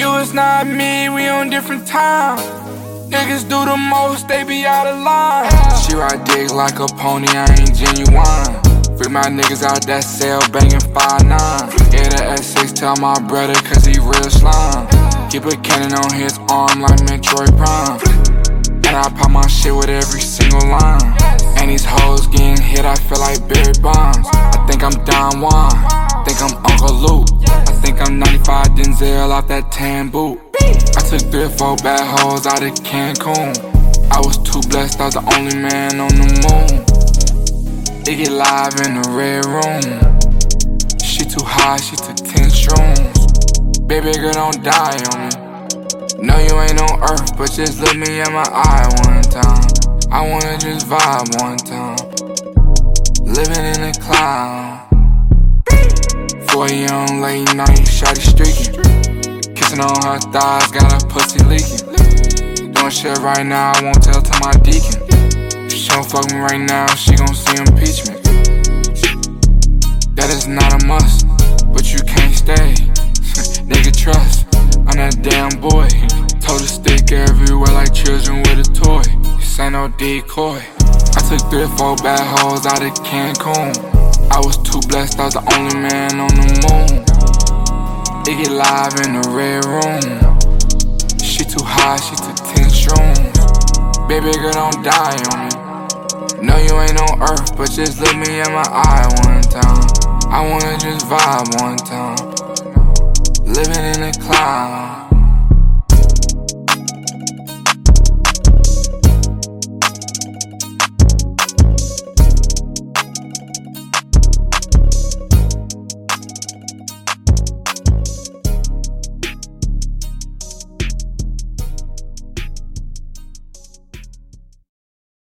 You is not me, we on different time. Niggas do the most, they be out of line. She ride dick like a pony, I ain't genuine. Free my niggas out that cell, banging 5'9. Yeah, the S6 tell my brother, cause he real slime. Keep a cannon on his arm like Metroid Prime. And I pop my shit with every single line. And these hoes getting hit, I feel like Barry Bonds. I think I'm Don Juan, think I'm Uncle Luke. Think I'm 95 Denzel off that tan boot. I took three or four bad hoes out of Cancun. I was too blessed, I was the only man on the moon. They get live in the red room. She too high, she took 10 shrooms. Baby girl, don't die on me. No, you ain't on earth, but just look me in my eye one time. I wanna just vibe one time. Living in a cloud. A young late night, shotty streaking. Kissing on her thighs, got her pussy leaking. Doing shit right now, I won't tell to my deacon. If she don't fuck me right now, she gon' see impeachment. That is not a must, but you can't stay. Nigga, trust, I'm that damn boy. Told her stick everywhere like children with a toy. This ain't no decoy. I took three or four bad hoes out of Cancun. I was too blessed, I was the only man on the moon. It get live in the red room. She too high, she took 10 shrooms. Baby girl, don't die on me. No, you ain't on earth, but just look me in my eye one time. I wanna just vibe one time. Living in a cloud.